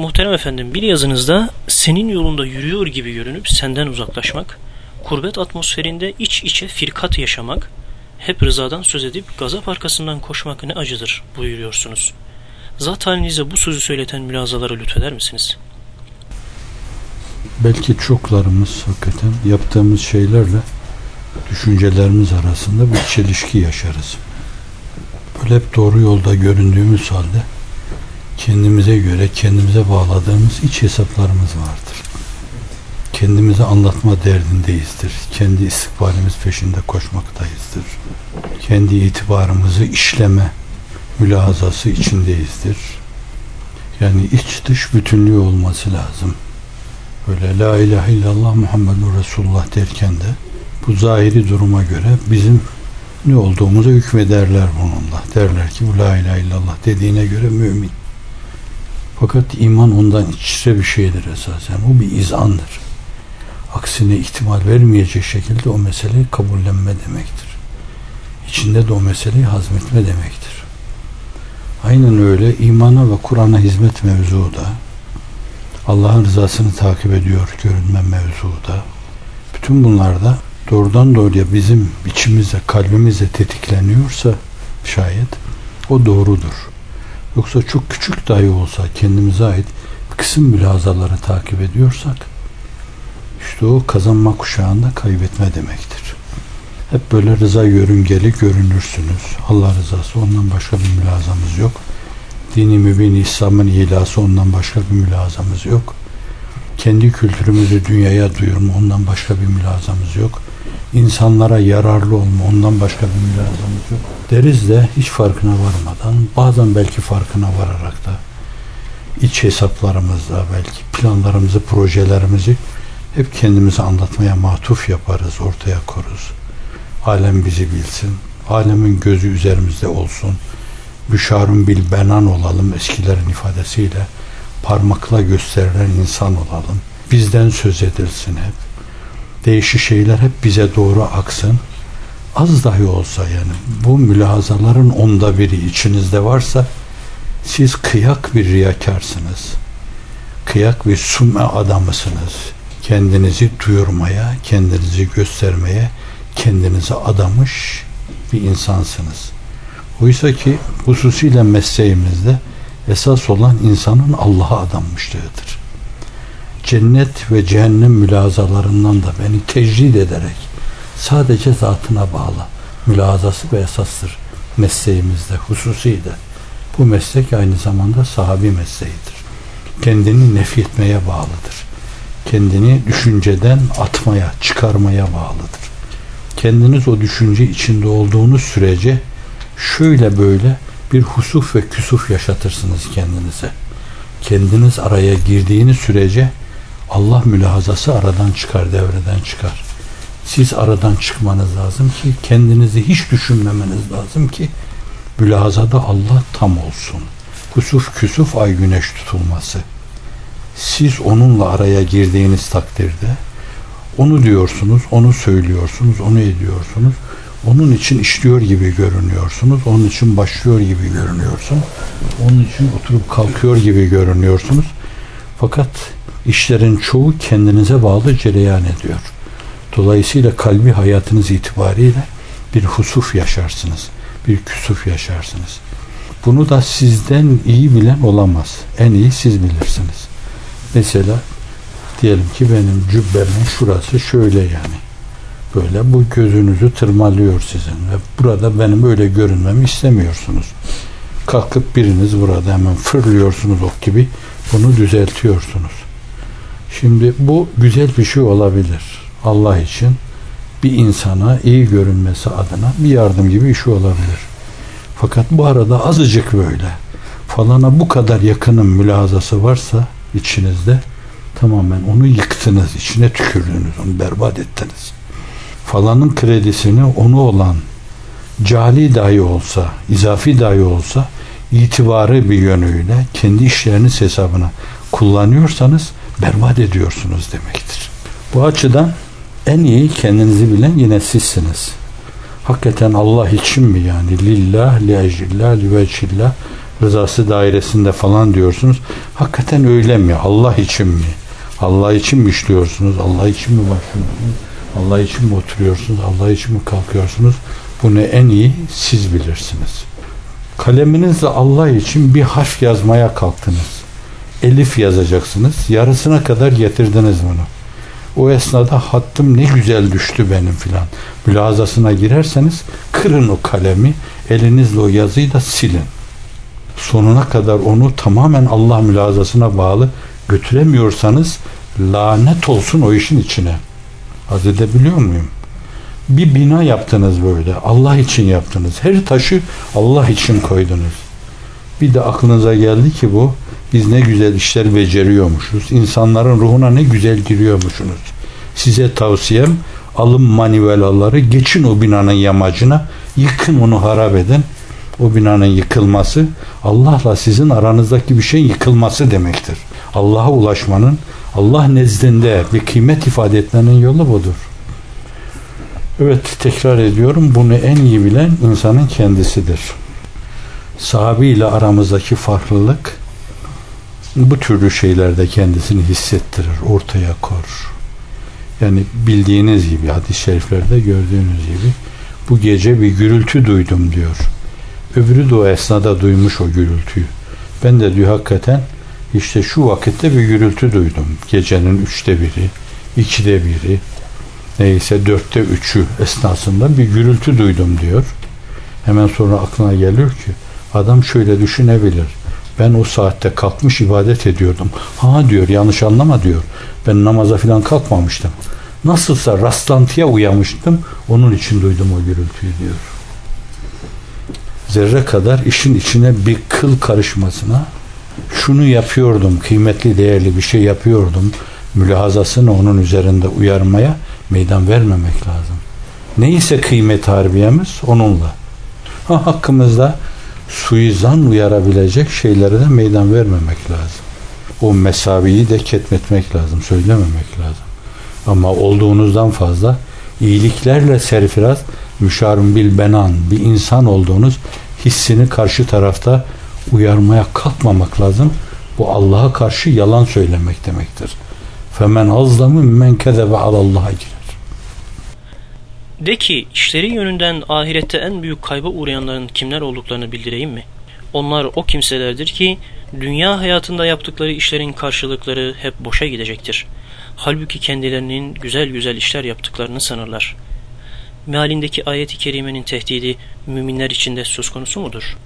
Muhterem efendim bir yazınızda senin yolunda yürüyor gibi görünüp senden uzaklaşmak, kurbet atmosferinde iç içe firkat yaşamak, hep rızadan söz edip gazap arkasından koşmak ne acıdır buyuruyorsunuz. Zat halinize bu sözü söyleten mülazaları lütfeder misiniz? Belki çoklarımız hakikaten yaptığımız şeylerle düşüncelerimiz arasında bir çelişki yaşarız. Böyle hep doğru yolda göründüğümüz halde kendimize göre kendimize bağladığımız iç hesaplarımız vardır. Kendimize anlatma derdindeyizdir. Kendi istikbalimiz peşinde koşmaktayızdır. Kendi itibarımızı işleme mülazası içindeyizdir. Yani iç dış bütünlüğü olması lazım. Böyle la ilahe illallah Muhammedun Resulullah derken de bu zahiri duruma göre bizim ne olduğumuza hükmederler bununla. Derler ki bu la ilahe illallah dediğine göre mümin. Fakat iman ondan içre bir şeydir esasen. O bir izandır. Aksine ihtimal vermeyecek şekilde o meseleyi kabullenme demektir. İçinde de o meseleyi hazmetme demektir. Aynen öyle imana ve Kur'an'a hizmet mevzu da Allah'ın rızasını takip ediyor görünme mevzu da bütün bunlarda doğrudan doğruya bizim içimizde, kalbimizde tetikleniyorsa şayet o doğrudur. Yoksa çok küçük dahi olsa kendimize ait bir kısım mülazaları takip ediyorsak işte o kazanma kuşağında kaybetme demektir. Hep böyle rıza yörüngeli görünürsünüz. Allah rızası ondan başka bir mülazamız yok. Dini mübin İslam'ın ilası ondan başka bir mülazamız yok. Kendi kültürümüzü dünyaya duyurma ondan başka bir mülazamız yok insanlara yararlı olma ondan başka bir mülazamız yok. Deriz de hiç farkına varmadan bazen belki farkına vararak da iç hesaplarımızda belki planlarımızı, projelerimizi hep kendimize anlatmaya matuf yaparız, ortaya koruz. Alem bizi bilsin. Alemin gözü üzerimizde olsun. Büşarun bil benan olalım eskilerin ifadesiyle. Parmakla gösterilen insan olalım. Bizden söz edilsin hep değişik şeyler hep bize doğru aksın. Az dahi olsa yani bu mülahazaların onda biri içinizde varsa siz kıyak bir riyakarsınız. Kıyak bir summe adamısınız. Kendinizi duyurmaya, kendinizi göstermeye, kendinizi adamış bir insansınız. Oysa ki hususiyle mesleğimizde esas olan insanın Allah'a adanmışlığıdır cennet ve cehennem mülazalarından da beni tecrid ederek sadece zatına bağlı mülazası ve esastır mesleğimizde hususiyle. Bu meslek aynı zamanda sahabi mesleğidir. Kendini nefretmeye bağlıdır. Kendini düşünceden atmaya, çıkarmaya bağlıdır. Kendiniz o düşünce içinde olduğunuz sürece şöyle böyle bir husuf ve küsuf yaşatırsınız kendinize. Kendiniz araya girdiğiniz sürece Allah mülahazası aradan çıkar, devreden çıkar. Siz aradan çıkmanız lazım ki kendinizi hiç düşünmemeniz lazım ki mülahazada Allah tam olsun. Kusuf küsuf ay güneş tutulması. Siz onunla araya girdiğiniz takdirde onu diyorsunuz, onu söylüyorsunuz, onu ediyorsunuz. Onun için işliyor gibi görünüyorsunuz. Onun için başlıyor gibi görünüyorsun. Onun için oturup kalkıyor gibi görünüyorsunuz. Fakat işlerin çoğu kendinize bağlı cereyan ediyor. Dolayısıyla kalbi hayatınız itibariyle bir husuf yaşarsınız. Bir küsuf yaşarsınız. Bunu da sizden iyi bilen olamaz. En iyi siz bilirsiniz. Mesela diyelim ki benim cübbemin şurası şöyle yani. Böyle bu gözünüzü tırmalıyor sizin ve burada benim öyle görünmemi istemiyorsunuz. Kalkıp biriniz burada hemen fırlıyorsunuz ok gibi bunu düzeltiyorsunuz. Şimdi bu güzel bir şey olabilir. Allah için bir insana iyi görünmesi adına bir yardım gibi bir şey olabilir. Fakat bu arada azıcık böyle falana bu kadar yakının mülazası varsa içinizde tamamen onu yıktınız, içine tükürdünüz, onu berbat ettiniz. Falanın kredisini onu olan cali dahi olsa, izafi dahi olsa itibarı bir yönüyle kendi işleriniz hesabına kullanıyorsanız berbat ediyorsunuz demektir. Bu açıdan en iyi kendinizi bilen yine sizsiniz. Hakikaten Allah için mi yani? Lillah, li ecillah, li vecillah rızası dairesinde falan diyorsunuz. Hakikaten öyle mi? Allah için mi? Allah için mi işliyorsunuz? Allah için mi başlıyorsunuz? Allah için mi oturuyorsunuz? Allah için mi kalkıyorsunuz? Bunu en iyi siz bilirsiniz. Kaleminizle Allah için bir harf yazmaya kalktınız. Elif yazacaksınız. Yarısına kadar getirdiniz bunu. O esnada hattım ne güzel düştü benim filan. Mülazasına girerseniz kırın o kalemi. Elinizle o yazıyı da silin. Sonuna kadar onu tamamen Allah mülazasına bağlı götüremiyorsanız lanet olsun o işin içine. Az edebiliyor muyum? Bir bina yaptınız böyle. Allah için yaptınız. Her taşı Allah için koydunuz. Bir de aklınıza geldi ki bu biz ne güzel işler beceriyormuşuz. İnsanların ruhuna ne güzel giriyormuşsunuz. Size tavsiyem alın manivelaları geçin o binanın yamacına yıkın onu harap edin. O binanın yıkılması Allah'la sizin aranızdaki bir şeyin yıkılması demektir. Allah'a ulaşmanın Allah nezdinde bir kıymet ifade etmenin yolu budur. Evet tekrar ediyorum bunu en iyi bilen insanın kendisidir. Sahabi ile aramızdaki farklılık bu türlü şeylerde kendisini hissettirir, ortaya kor. Yani bildiğiniz gibi hadis-i şeriflerde gördüğünüz gibi bu gece bir gürültü duydum diyor. Öbürü de o esnada duymuş o gürültüyü. Ben de diyor hakikaten işte şu vakitte bir gürültü duydum. Gecenin üçte biri, ikide biri, neyse dörtte üçü esnasında bir gürültü duydum diyor. Hemen sonra aklına geliyor ki adam şöyle düşünebilir. Ben o saatte kalkmış ibadet ediyordum. Ha diyor yanlış anlama diyor. Ben namaza falan kalkmamıştım. Nasılsa rastlantıya uyamıştım. Onun için duydum o gürültüyü diyor. Zerre kadar işin içine bir kıl karışmasına şunu yapıyordum, kıymetli değerli bir şey yapıyordum. Mülahazasını onun üzerinde uyarmaya meydan vermemek lazım. Neyse kıymet harbiyemiz onunla. Ha, hakkımızda suizan uyarabilecek şeylere de meydan vermemek lazım. O mesaviyi de ketmetmek lazım, söylememek lazım. Ama olduğunuzdan fazla iyiliklerle serfiraz müşarun bil benan bir insan olduğunuz hissini karşı tarafta uyarmaya kalkmamak lazım. Bu Allah'a karşı yalan söylemek demektir. Femen azlamı men kezebe alallaha girer. De ki işleri yönünden ahirette en büyük kayba uğrayanların kimler olduklarını bildireyim mi? Onlar o kimselerdir ki dünya hayatında yaptıkları işlerin karşılıkları hep boşa gidecektir. Halbuki kendilerinin güzel güzel işler yaptıklarını sanırlar. Mealindeki ayet-i kerimenin tehdidi müminler içinde söz konusu mudur?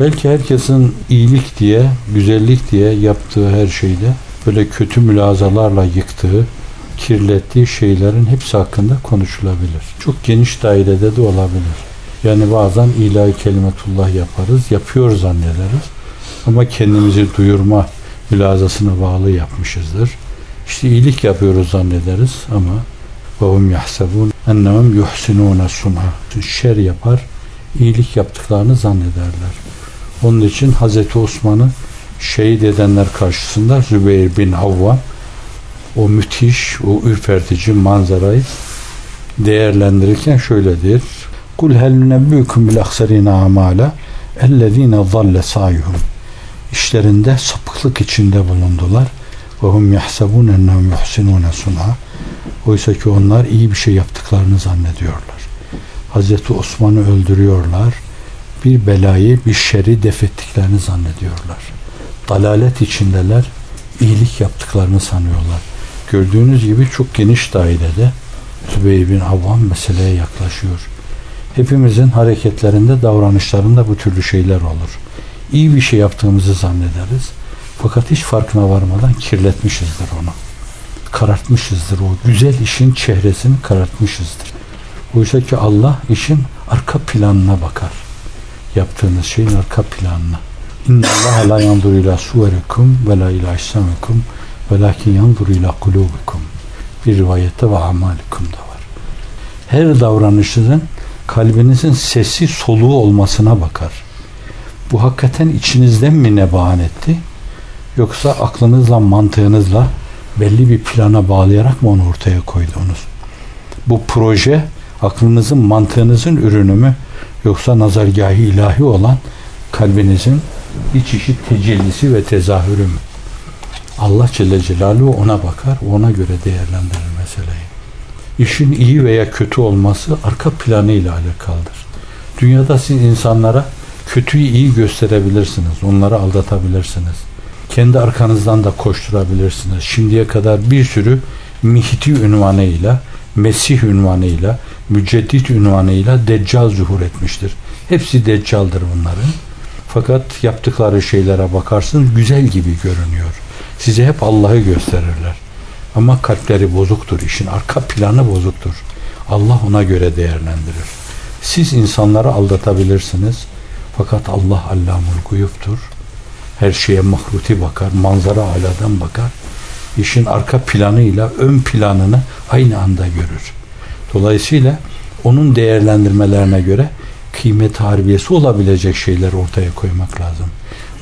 Belki herkesin iyilik diye, güzellik diye yaptığı her şeyde böyle kötü mülazalarla yıktığı, kirlettiği şeylerin hepsi hakkında konuşulabilir. Çok geniş dairede de olabilir. Yani bazen ilahi kelimetullah yaparız, yapıyor zannederiz. Ama kendimizi duyurma mülazasına bağlı yapmışızdır. İşte iyilik yapıyoruz zannederiz ama وَهُمْ يَحْسَبُونَ اَنَّهُمْ يُحْسِنُونَ سُنْهَا Şer yapar, iyilik yaptıklarını zannederler. Onun için Hazreti Osman'ı şehit edenler karşısında Zübeyir bin Havvam o müthiş, o ürpertici manzarayı değerlendirirken şöyle der. Kul hel nebbükum bil aksarina amala ellezine zalle sayuhum. İşlerinde sapıklık içinde bulundular. Ve hum yahsebun ennehum yuhsinune sun'a. Oysa ki onlar iyi bir şey yaptıklarını zannediyorlar. Hazreti Osman'ı öldürüyorlar. Bir belayı, bir şeri def ettiklerini zannediyorlar. Dalalet içindeler, iyilik yaptıklarını sanıyorlar. Gördüğünüz gibi çok geniş dairede Zübeyir bin Avvam meseleye yaklaşıyor. Hepimizin hareketlerinde, davranışlarında bu türlü şeyler olur. İyi bir şey yaptığımızı zannederiz. Fakat hiç farkına varmadan kirletmişizdir onu. Karartmışızdır o. Güzel işin çehresini karartmışızdır. Oysa ki Allah işin arka planına bakar. Yaptığınız şeyin arka planına. İnna Allah la yandur ila suverikum ve la ila işsamikum velakin yandur ila kulubikum. Bir rivayette ve amalikum da var. Her davranışınızın kalbinizin sesi soluğu olmasına bakar. Bu hakikaten içinizden mi nebahan etti? Yoksa aklınızla, mantığınızla belli bir plana bağlayarak mı onu ortaya koydunuz? Bu proje aklınızın, mantığınızın ürünü mü? Yoksa nazargahı ilahi olan kalbinizin bir çeşit tecellisi ve tezahürü mü? Allah Celle Celaluhu ona bakar, ona göre değerlendirir meseleyi. İşin iyi veya kötü olması arka planı ile alakalıdır. Dünyada siz insanlara kötüyü iyi gösterebilirsiniz, onları aldatabilirsiniz. Kendi arkanızdan da koşturabilirsiniz. Şimdiye kadar bir sürü Mihdi ünvanıyla, Mesih ünvanıyla, Müceddit ünvanıyla Deccal zuhur etmiştir. Hepsi Deccal'dır bunların. Fakat yaptıkları şeylere bakarsın güzel gibi görünüyor. Size hep Allah'ı gösterirler. Ama kalpleri bozuktur. işin arka planı bozuktur. Allah ona göre değerlendirir. Siz insanları aldatabilirsiniz. Fakat Allah allamul guyuptur. Her şeye mahruti bakar, manzara aladan bakar. İşin arka planıyla ön planını aynı anda görür. Dolayısıyla onun değerlendirmelerine göre kıymet harbiyesi olabilecek şeyler ortaya koymak lazım.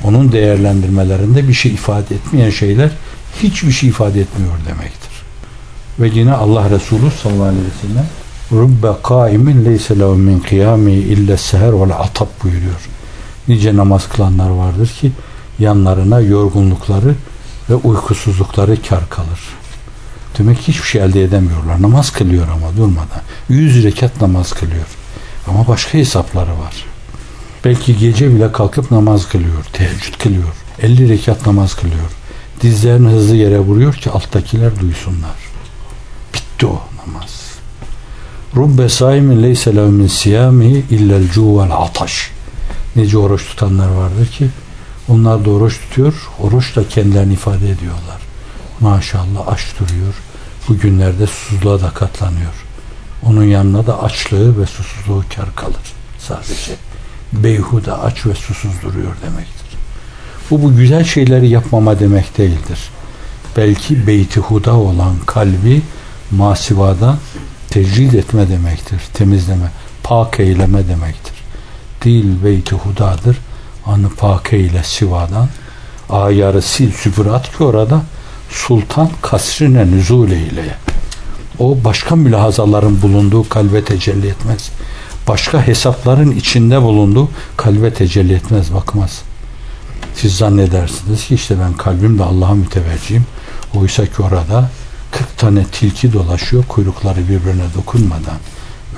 Onun değerlendirmelerinde bir şey ifade etmeyen şeyler hiçbir şey ifade etmiyor demektir. Ve yine Allah Resulü sallallahu aleyhi ve sellem Rubbe kaimin leyse lehu min kıyami illa seher ve atab buyuruyor. Nice namaz kılanlar vardır ki yanlarına yorgunlukları ve uykusuzlukları kar kalır. Demek hiçbir şey elde edemiyorlar. Namaz kılıyor ama durmadan. Yüz rekat namaz kılıyor. Ama başka hesapları var. Belki gece bile kalkıp namaz kılıyor. Teheccüd kılıyor. 50 rekat namaz kılıyor. Dizlerini hızlı yere vuruyor ki alttakiler duysunlar. Bitti o namaz. Rubbe saimin leyse lehu min siyamihi illel cuvel ataş. Nice oruç tutanlar vardır ki onlar da oruç tutuyor. Oruç da kendilerini ifade ediyorlar. Maşallah aç duruyor. Bu günlerde susuzluğa da katlanıyor. Onun yanına da açlığı ve susuzluğu kar kalır. Sadece beyhuda aç ve susuz duruyor demektir. Bu bu güzel şeyleri yapmama demek değildir. Belki beyti huda olan kalbi masivada tecrid etme demektir. Temizleme, pak eyleme demektir. Dil beyti hudadır. Anı pak eyle sivadan. Ayarı sil sübürat ki orada sultan kasrine nüzul eyleye. O başka mülahazaların bulunduğu kalbe tecelli etmez. Başka hesapların içinde bulunduğu kalbe tecelli etmez, bakmaz. Siz zannedersiniz ki işte ben kalbimle Allah'a müteveccihim. Oysa ki orada 40 tane tilki dolaşıyor kuyrukları birbirine dokunmadan.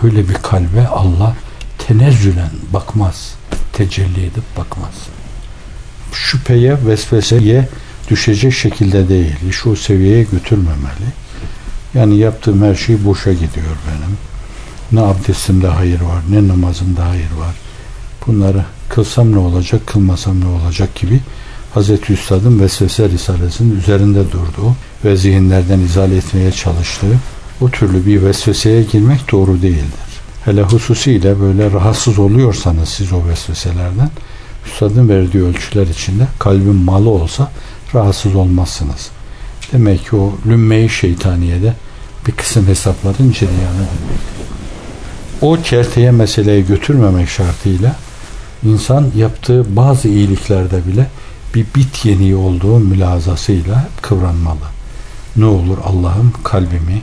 Öyle bir kalbe Allah tenezzülen bakmaz. Tecelli edip bakmaz. Şüpheye, vesveseye düşecek şekilde değil. Şu seviyeye götürmemeli. Yani yaptığım her şey boşa gidiyor benim. Ne abdestimde hayır var, ne namazımda hayır var. Bunları kılsam ne olacak, kılmasam ne olacak gibi Hazreti Üstad'ın Vesvese Risalesi'nin üzerinde durduğu ve zihinlerden izale etmeye çalıştığı o türlü bir vesveseye girmek doğru değildir. Hele hususiyle böyle rahatsız oluyorsanız siz o vesveselerden Üstadın verdiği ölçüler içinde kalbin malı olsa rahatsız olmazsınız. Demek ki o lümme-i şeytaniyede bir kısım hesapların cereyanı. O kerteye meseleyi götürmemek şartıyla insan yaptığı bazı iyiliklerde bile bir bit yeniği olduğu mülazasıyla kıvranmalı. Ne olur Allah'ım kalbimi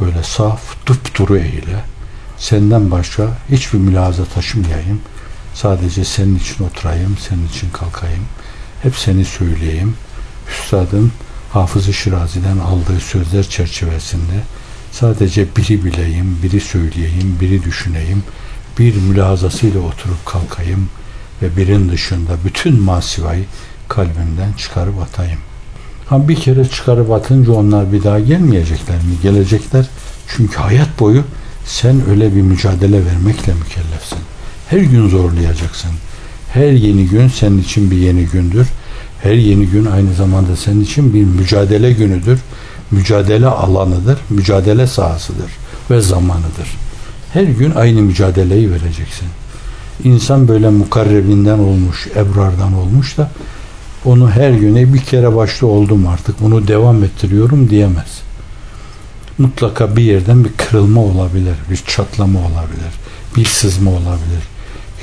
böyle saf, dupduru eyle. Senden başka hiçbir mülaza taşımayayım. Sadece senin için oturayım, senin için kalkayım. Hep seni söyleyeyim. Üstadın Hafız-ı Şirazi'den aldığı sözler çerçevesinde sadece biri bileyim, biri söyleyeyim, biri düşüneyim, bir mülazasıyla oturup kalkayım ve birin dışında bütün masivayı kalbimden çıkarıp atayım. Ha bir kere çıkarıp atınca onlar bir daha gelmeyecekler mi? Gelecekler. Çünkü hayat boyu sen öyle bir mücadele vermekle mükellefsin. Her gün zorlayacaksın. Her yeni gün senin için bir yeni gündür. Her yeni gün aynı zamanda senin için bir mücadele günüdür. Mücadele alanıdır. Mücadele sahasıdır ve zamanıdır. Her gün aynı mücadeleyi vereceksin. İnsan böyle mukarrebinden olmuş, ebrardan olmuş da onu her güne bir kere başta oldum artık bunu devam ettiriyorum diyemez. Mutlaka bir yerden bir kırılma olabilir, bir çatlama olabilir, bir sızma olabilir.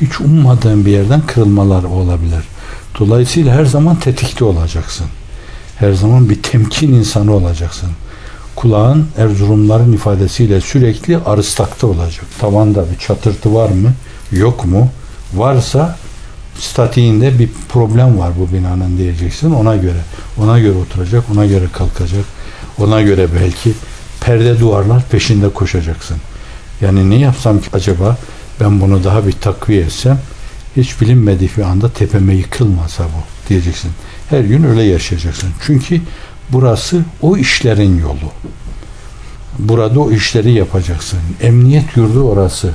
Hiç ummadığın bir yerden kırılmalar olabilir. Dolayısıyla her zaman tetikte olacaksın. Her zaman bir temkin insanı olacaksın. Kulağın Erzurumların ifadesiyle sürekli arıstakta olacak. Tavanda bir çatırtı var mı? Yok mu? Varsa statiğinde bir problem var bu binanın diyeceksin ona göre. Ona göre oturacak, ona göre kalkacak. Ona göre belki perde duvarlar peşinde koşacaksın. Yani ne yapsam ki acaba ben bunu daha bir takviye etsem hiç bilinmediği bir anda tepeme yıkılmasa bu diyeceksin. Her gün öyle yaşayacaksın. Çünkü burası o işlerin yolu. Burada o işleri yapacaksın. Emniyet yurdu orası.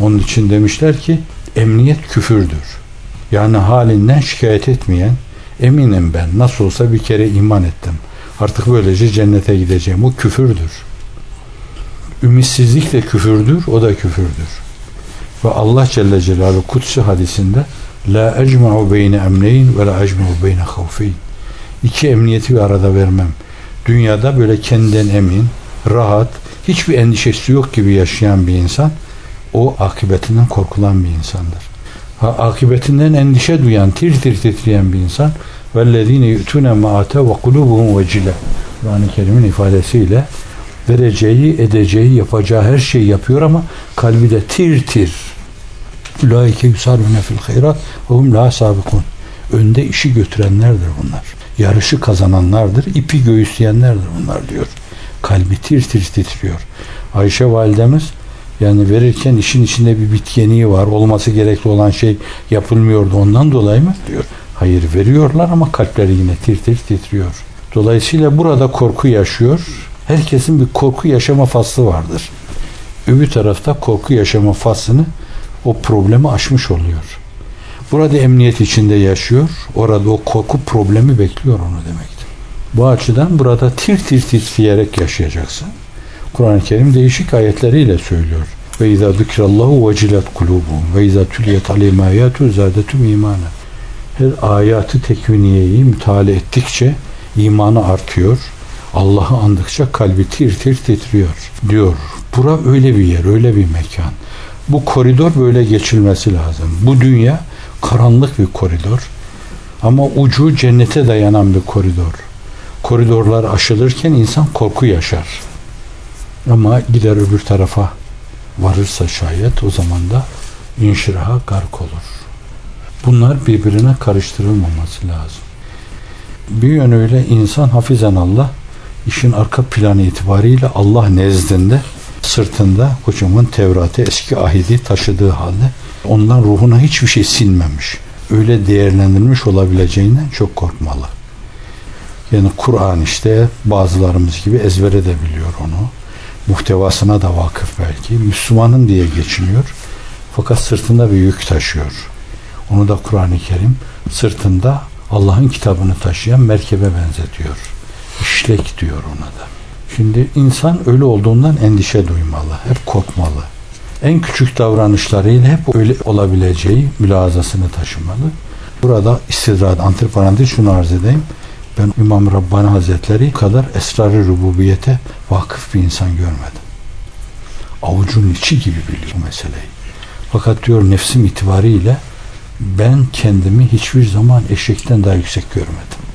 Onun için demişler ki emniyet küfürdür. Yani halinden şikayet etmeyen eminim ben nasıl olsa bir kere iman ettim. Artık böylece cennete gideceğim. O küfürdür. Ümitsizlik de küfürdür, o da küfürdür. Ve Allah Celle Celaluhu kutsi hadisinde La ecma'u beyne emneyn ve la ecma'u beyne havfeyn. İki emniyeti bir arada vermem. Dünyada böyle kendinden emin, rahat, hiçbir endişesi yok gibi yaşayan bir insan o akıbetinden korkulan bir insandır. Ha, akıbetinden endişe duyan, tir tir titreyen bir insan vellezine yu'tune ma'ate ve kulubuhum vecile Kur'an-ı Kerim'in ifadesiyle vereceği, edeceği, yapacağı her şeyi yapıyor ama kalbi de tir tir. Ulaike yusarune fil hayrat ve hum la sabikun. Önde işi götürenlerdir bunlar. Yarışı kazananlardır, ipi göğüsleyenlerdir bunlar diyor. Kalbi tir tir titriyor. Ayşe validemiz yani verirken işin içinde bir bitkeniği var. Olması gerekli olan şey yapılmıyordu ondan dolayı mı? diyor. Hayır veriyorlar ama kalpleri yine tir tir titriyor. Dolayısıyla burada korku yaşıyor. Herkesin bir korku yaşama faslı vardır. Öbür tarafta korku yaşama faslını o problemi aşmış oluyor. Burada emniyet içinde yaşıyor. Orada o korku problemi bekliyor onu demektir. Bu açıdan burada tir tir titreyerek yaşayacaksın. Kur'an-ı Kerim değişik ayetleriyle söylüyor. Ve izâ zikrallahu vecilet kulubum ve izâ tüliyet aleyhim âyâtu zâdetüm imana. Her ayatı tekviniyeyi müteala ettikçe imanı artıyor. Allah'ı andıkça kalbi tir tir titriyor diyor. Bura öyle bir yer, öyle bir mekan. Bu koridor böyle geçilmesi lazım. Bu dünya karanlık bir koridor. Ama ucu cennete dayanan bir koridor. Koridorlar aşılırken insan korku yaşar. Ama gider öbür tarafa varırsa şayet o zaman da inşiraha gark olur. Bunlar birbirine karıştırılmaması lazım. Bir yönüyle insan hafizan Allah işin arka planı itibariyle Allah nezdinde sırtında kocaman Tevrat'ı eski ahidi taşıdığı halde ondan ruhuna hiçbir şey silmemiş. Öyle değerlendirilmiş olabileceğinden çok korkmalı. Yani Kur'an işte bazılarımız gibi ezber edebiliyor onu. Muhtevasına da vakıf belki. Müslümanın diye geçiniyor. Fakat sırtında bir yük taşıyor. Onu da Kur'an-ı Kerim sırtında Allah'ın kitabını taşıyan merkebe benzetiyor. İşlek diyor ona da. Şimdi insan öyle olduğundan endişe duymalı. Hep korkmalı. En küçük davranışlarıyla hep öyle olabileceği mülazasını taşımalı. Burada istidrad, antiparantez şunu arz edeyim. Ben İmam Rabbani Hazretleri kadar esrar-ı rububiyete vakıf bir insan görmedim. Avucun içi gibi biliyor bu meseleyi. Fakat diyor nefsim itibariyle ben kendimi hiçbir zaman eşekten daha yüksek görmedim.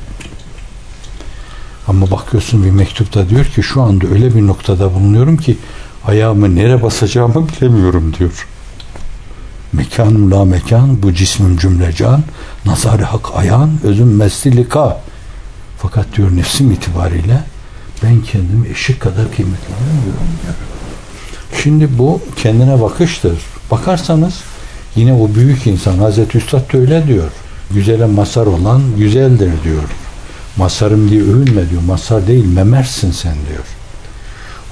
Ama bakıyorsun bir mektupta diyor ki şu anda öyle bir noktada bulunuyorum ki ayağımı nere basacağımı bilemiyorum diyor. Mekanım la mekan, bu cismim cümle can, nazarı hak ayan, özüm meslilika. Fakat diyor nefsim itibariyle ben kendimi eşik kadar kıymetlenmiyorum diyor. Şimdi bu kendine bakıştır. Bakarsanız yine o büyük insan Hazreti Üstad da öyle diyor. Güzele masar olan güzeldir diyor. Masarım diye övünme diyor. Masar değil memersin sen diyor.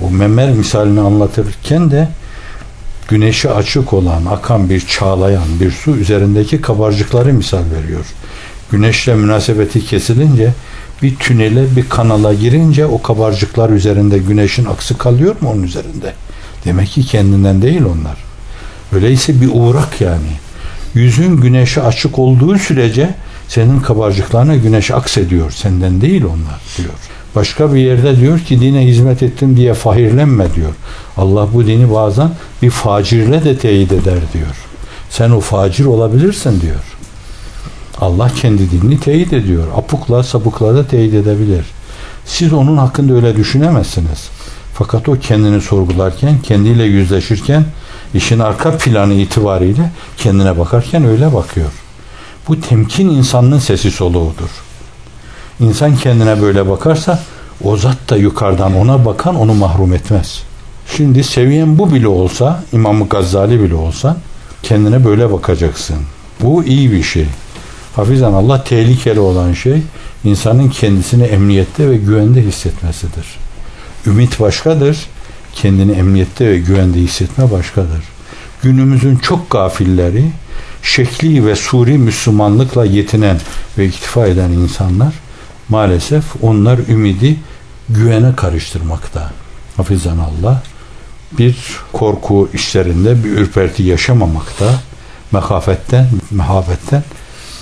O memer misalini anlatırken de güneşi açık olan, akan bir çağlayan bir su üzerindeki kabarcıkları misal veriyor. Güneşle münasebeti kesilince bir tünele, bir kanala girince o kabarcıklar üzerinde güneşin aksı kalıyor mu onun üzerinde? Demek ki kendinden değil onlar. Öyleyse bir uğrak yani. Yüzün güneşe açık olduğu sürece senin kabarcıklarına güneş aksediyor. Senden değil onlar diyor. Başka bir yerde diyor ki dine hizmet ettim diye fahirlenme diyor. Allah bu dini bazen bir facirle de teyit eder diyor. Sen o facir olabilirsin diyor. Allah kendi dinini teyit ediyor. Apukla sapukla da teyit edebilir. Siz onun hakkında öyle düşünemezsiniz. Fakat o kendini sorgularken, kendiyle yüzleşirken, işin arka planı itibariyle kendine bakarken öyle bakıyor. Bu temkin insanın sesi soluğudur. İnsan kendine böyle bakarsa o zat da yukarıdan ona bakan onu mahrum etmez. Şimdi seviyen bu bile olsa, İmam Gazali bile olsa kendine böyle bakacaksın. Bu iyi bir şey. Hafizan Allah tehlikeli olan şey insanın kendisini emniyette ve güvende hissetmesidir. Ümit başkadır, kendini emniyette ve güvende hissetme başkadır. Günümüzün çok gafilleri şekli ve suri Müslümanlıkla yetinen ve iktifa eden insanlar maalesef onlar ümidi güvene karıştırmakta. Hafizan Allah bir korku işlerinde bir ürperti yaşamamakta, mekafetten, mehabetten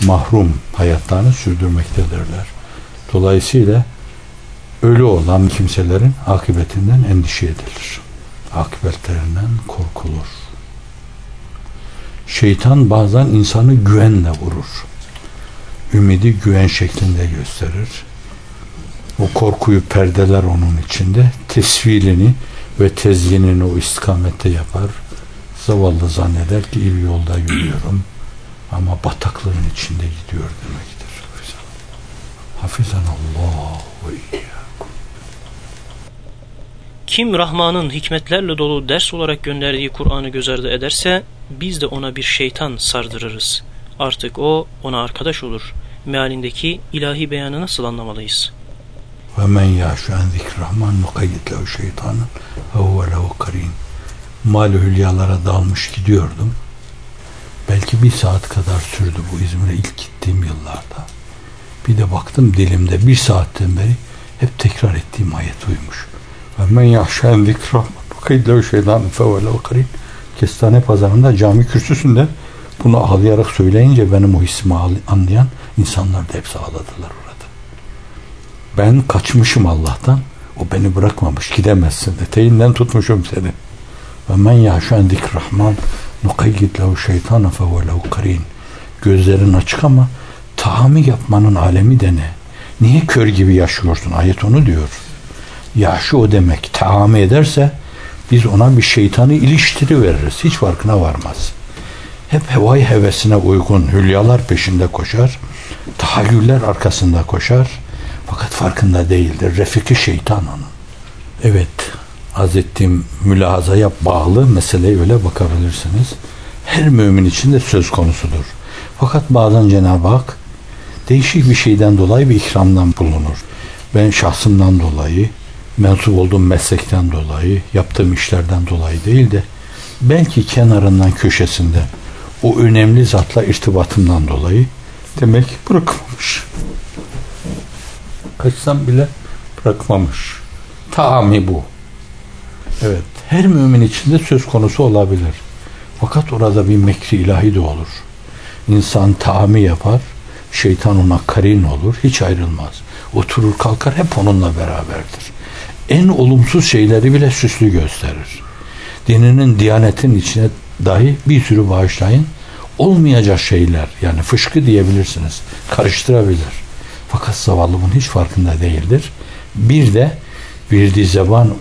mahrum hayatlarını sürdürmektedirler. Dolayısıyla ölü olan kimselerin akıbetinden endişe edilir. Akıbetlerinden korkulur. Şeytan bazen insanı güvenle vurur. Ümidi güven şeklinde gösterir. O korkuyu perdeler onun içinde. Tesvilini ve tezyinini o istikamette yapar. Zavallı zanneder ki iyi yolda yürüyorum ama bataklığın içinde gidiyor demektir. Hafizan Allah ve Kim Rahman'ın hikmetlerle dolu ders olarak gönderdiği Kur'an'ı göz ardı ederse biz de ona bir şeytan sardırırız. Artık o ona arkadaş olur. Mealindeki ilahi beyanı nasıl anlamalıyız? Ve men yaşu en zikrahman nukayyid lehu şeytanın ve huve lehu karin. Mal hülyalara dalmış gidiyordum. Belki bir saat kadar sürdü bu İzmir'e ilk gittiğim yıllarda. Bir de baktım dilimde bir saatten beri hep tekrar ettiğim ayet uymuş. Ve men yahşen zikrahman nukayyid lehu şeytanın fe huve lehu karin. Kestane pazarında cami kürsüsünde bunu ağlayarak söyleyince benim o hissimi anlayan insanlar da hepsi ağladılar orada. Ben kaçmışım Allah'tan. O beni bırakmamış. Gidemezsin. Eteğinden tutmuşum seni. Ve men yaşan rahman nukayyid lehu şeytana fehuve lehu karin. Gözlerin açık ama tahammü yapmanın alemi de ne? Niye kör gibi yaşıyorsun? Ayet onu diyor. Yaşı o demek. Tahammü ederse biz ona bir şeytanı iliştiri veririz. Hiç farkına varmaz. Hep hevai hevesine uygun hülyalar peşinde koşar. Tahayyüller arkasında koşar. Fakat farkında değildir. Refiki şeytan onun. Evet, az ettiğim mülahazaya bağlı meseleye öyle bakabilirsiniz. Her mümin için de söz konusudur. Fakat bazen Cenab-ı Hak değişik bir şeyden dolayı bir ikramdan bulunur. Ben şahsımdan dolayı, mensup olduğum meslekten dolayı, yaptığım işlerden dolayı değil de belki kenarından köşesinde o önemli zatla irtibatımdan dolayı demek bırakmamış. Kaçsam bile bırakmamış. Taami bu. Evet, her mümin içinde söz konusu olabilir. Fakat orada bir mekri ilahi de olur. İnsan taami yapar, şeytan ona karin olur, hiç ayrılmaz. Oturur kalkar hep onunla beraberdir. En olumsuz şeyleri bile süslü gösterir. Dininin, diyanetin içine dahi bir sürü bağışlayın. Olmayacak şeyler yani fışkı diyebilirsiniz. Karıştırabilir. Fakat zavallı bunun hiç farkında değildir. Bir de verdiği zaman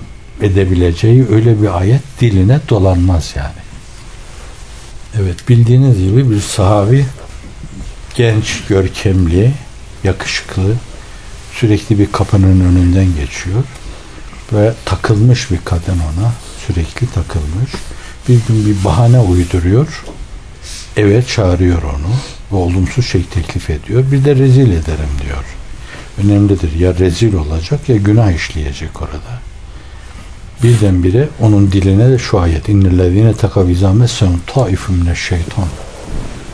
edebileceği öyle bir ayet diline dolanmaz yani. Evet bildiğiniz gibi bir sahabi genç, görkemli, yakışıklı sürekli bir kapının önünden geçiyor ve takılmış bir kadın ona sürekli takılmış. Bir gün bir bahane uyduruyor. Eve çağırıyor onu ve olumsuz şey teklif ediyor. Bir de rezil ederim diyor. Önemlidir. Ya rezil olacak ya günah işleyecek orada. Birdenbire onun diline de şu ayet innellezine tekavizame sen taifun şeytan.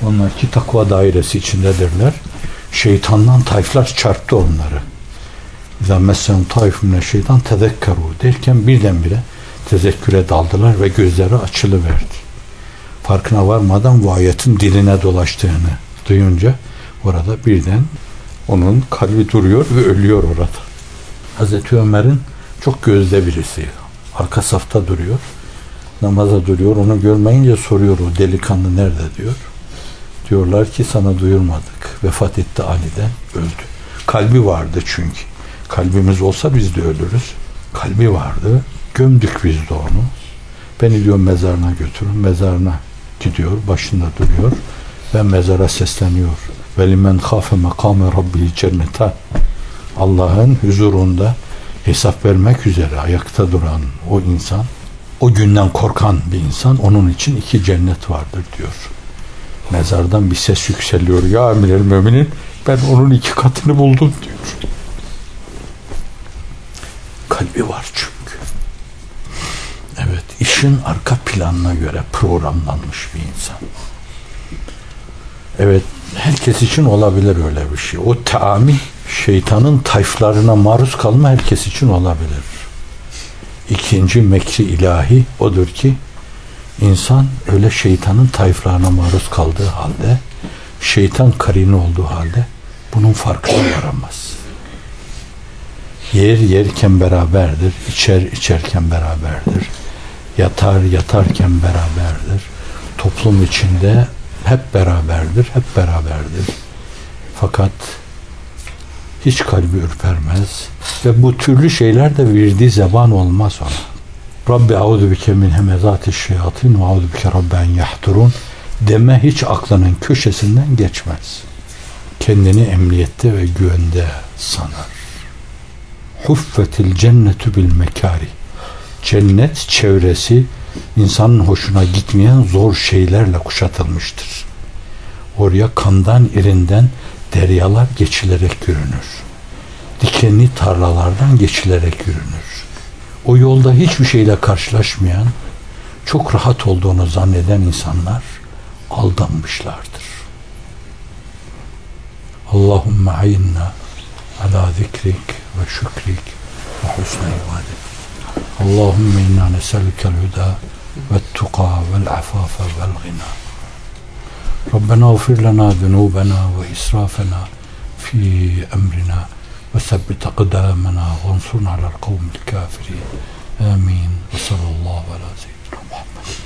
Onlar ki takva dairesi içindedirler. Şeytandan tayflar çarptı onları. İzâ messen taifun şeytan tezekkeru derken birdenbire tezekküre daldılar ve gözleri açılıverdi. Farkına varmadan bu ayetin diline dolaştığını duyunca orada birden onun kalbi duruyor ve ölüyor orada. Hazreti Ömer'in çok gözde birisi. Arka safta duruyor. Namaza duruyor. Onu görmeyince soruyor o delikanlı nerede diyor. Diyorlar ki sana duyurmadık. Vefat etti Ali'den öldü. Kalbi vardı çünkü. Kalbimiz olsa biz de ölürüz. Kalbi vardı. Gömdük biz de onu. Beni diyor mezarına götürün. Mezarına gidiyor. Başında duruyor. ve mezara sesleniyor. Ve limen khafe makame rabbil cennetan. Allah'ın huzurunda hesap vermek üzere ayakta duran o insan, o günden korkan bir insan onun için iki cennet vardır diyor. Mezardan bir ses yükseliyor. Ya emir el müminin ben onun iki katını buldum diyor. Kalbi var çünkü. Evet, işin arka planına göre programlanmış bir insan. Evet, herkes için olabilir öyle bir şey. O taami şeytanın tayflarına maruz kalma herkes için olabilir. İkinci mekri ilahi odur ki insan öyle şeytanın tayflarına maruz kaldığı halde şeytan karini olduğu halde bunun farkına varamaz. Yer yerken beraberdir, içer içerken beraberdir, yatar yatarken beraberdir, toplum içinde hep beraberdir, hep beraberdir. Fakat hiç kalbi ürpermez ve bu türlü şeyler de virdi zeban olmaz ona. Rabbi auzu bike min hemezati şeyatin ve auzu bike rabben yahdurun deme hiç aklının köşesinden geçmez. Kendini emniyette ve güvende sanar. Huffetil cennetu bil mekari. Cennet çevresi insanın hoşuna gitmeyen zor şeylerle kuşatılmıştır. Oraya kandan irinden deryalar geçilerek yürünür. Dikenli tarlalardan geçilerek yürünür. O yolda hiçbir şeyle karşılaşmayan, çok rahat olduğunu zanneden insanlar aldanmışlardır. Allahümme ayinna ala zikrik وشكرك وحسن عبادك اللهم إنا نسألك الهدى والتقى والعفاف والغنى. ربنا اغفر لنا ذنوبنا وإسرافنا في أمرنا وثبت أقدامنا وانصرنا على القوم الكافرين. آمين. وصلى الله على سيدنا محمد.